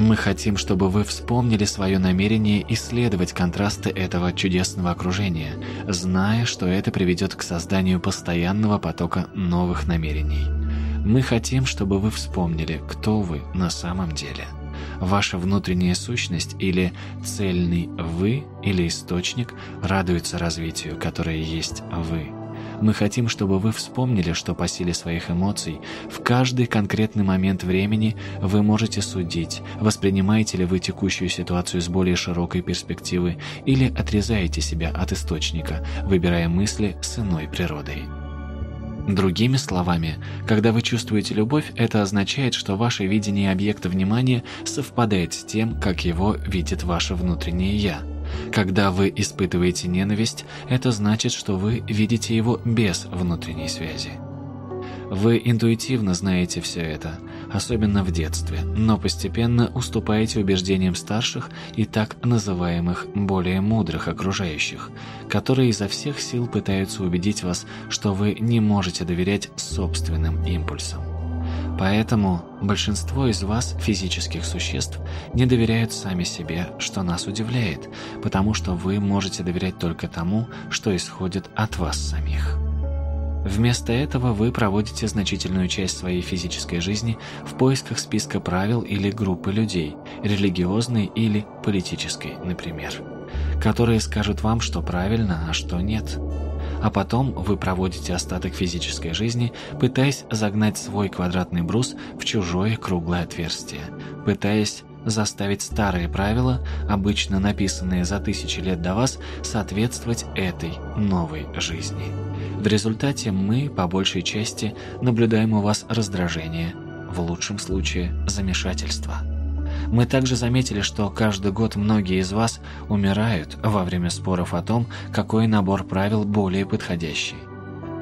Мы хотим, чтобы вы вспомнили свое намерение исследовать контрасты этого чудесного окружения, зная, что это приведет к созданию постоянного потока новых намерений. Мы хотим, чтобы вы вспомнили, кто вы на самом деле. Ваша внутренняя сущность или цельный «вы» или источник радуется развитию, которое есть «вы». Мы хотим, чтобы вы вспомнили, что по силе своих эмоций в каждый конкретный момент времени вы можете судить, воспринимаете ли вы текущую ситуацию с более широкой перспективы или отрезаете себя от источника, выбирая мысли с иной природой. Другими словами, когда вы чувствуете любовь, это означает, что ваше видение объекта внимания совпадает с тем, как его видит ваше внутреннее «я». Когда вы испытываете ненависть, это значит, что вы видите его без внутренней связи. Вы интуитивно знаете все это, особенно в детстве, но постепенно уступаете убеждениям старших и так называемых более мудрых окружающих, которые изо всех сил пытаются убедить вас, что вы не можете доверять собственным импульсам. Поэтому большинство из вас, физических существ, не доверяют сами себе, что нас удивляет, потому что вы можете доверять только тому, что исходит от вас самих. Вместо этого вы проводите значительную часть своей физической жизни в поисках списка правил или группы людей, религиозной или политической, например, которые скажут вам, что правильно, а что нет – а потом вы проводите остаток физической жизни, пытаясь загнать свой квадратный брус в чужое круглое отверстие, пытаясь заставить старые правила, обычно написанные за тысячи лет до вас, соответствовать этой новой жизни. В результате мы, по большей части, наблюдаем у вас раздражение, в лучшем случае замешательство. Мы также заметили, что каждый год многие из вас умирают во время споров о том, какой набор правил более подходящий.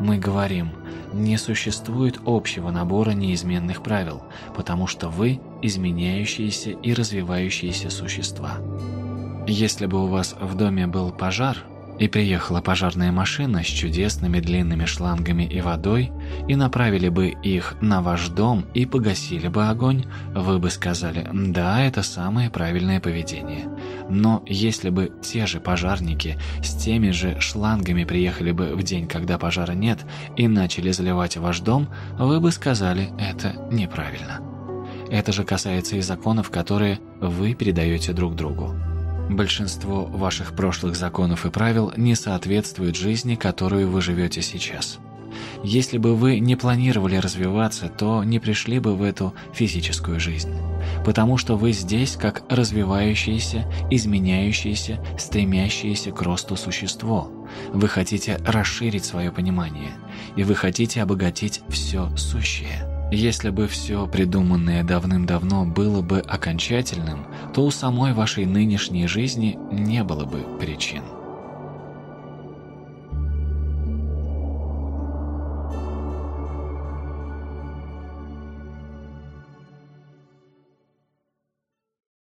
Мы говорим, не существует общего набора неизменных правил, потому что вы – изменяющиеся и развивающиеся существа. Если бы у вас в доме был пожар – и приехала пожарная машина с чудесными длинными шлангами и водой, и направили бы их на ваш дом и погасили бы огонь, вы бы сказали «да, это самое правильное поведение». Но если бы те же пожарники с теми же шлангами приехали бы в день, когда пожара нет, и начали заливать ваш дом, вы бы сказали «это неправильно». Это же касается и законов, которые вы передаете друг другу. Большинство ваших прошлых законов и правил не соответствуют жизни, которую вы живете сейчас. Если бы вы не планировали развиваться, то не пришли бы в эту физическую жизнь. Потому что вы здесь как развивающееся, изменяющееся, стремящееся к росту существо. Вы хотите расширить свое понимание, и вы хотите обогатить все сущее. Если бы все придуманное давным-давно было бы окончательным, то у самой вашей нынешней жизни не было бы причин.